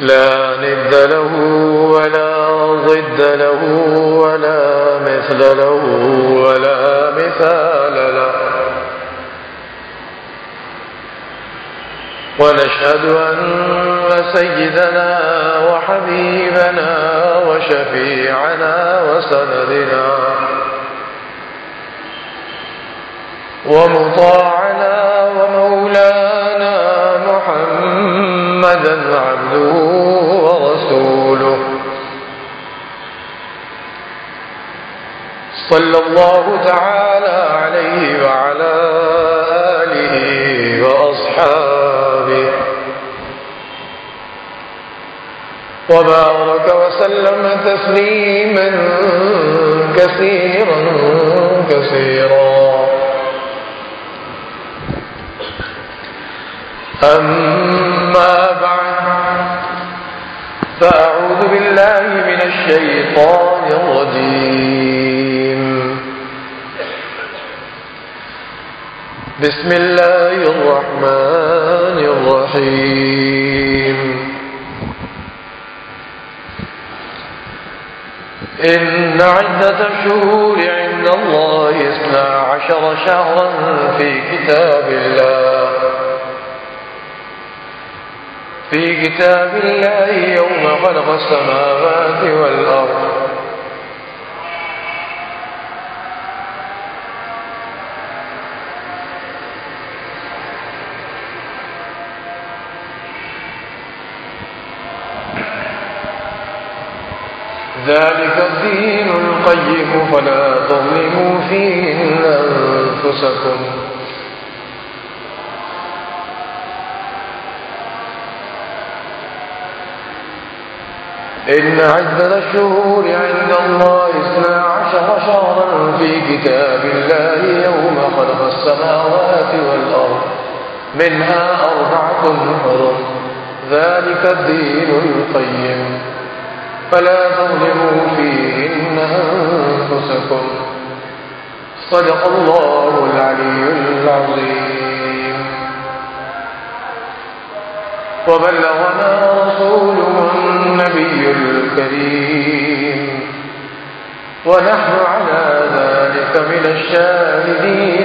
لا ند له ولا ضد له ولا مثل له ولا مثال له. ونشهد أن سيدنا وحبيبنا وشفيعنا وسندنا ومطاعنا ومولانا محمدا عبدنا ورسوله. صلى الله تعالى عليه وعلى آله وأصحابه. وبارك وسلم تسليما كثيرا كثيرا. أما بعد فأعوذ بالله من الشيطان الرجيم. بسم الله الرحمن الرحيم. إن عدة الشهور عند الله إثنى عشر شهرا في كتاب الله. في كتاب الله يوم خلق السماوات والأرض. ذلك الدين القيم فلا تظلموا فيه أنفسكم. إن عدد الشهور عند الله إثنى عشر شهرا في كتاب الله يوم خلق السماوات والأرض منها أربعة حرم ذلك الدين القيم. فلا تظلموا فيهن أنفسكم. صدق الله العلي العظيم. وبلغنا الكريم. ونحن على ذلك من الشاهدين.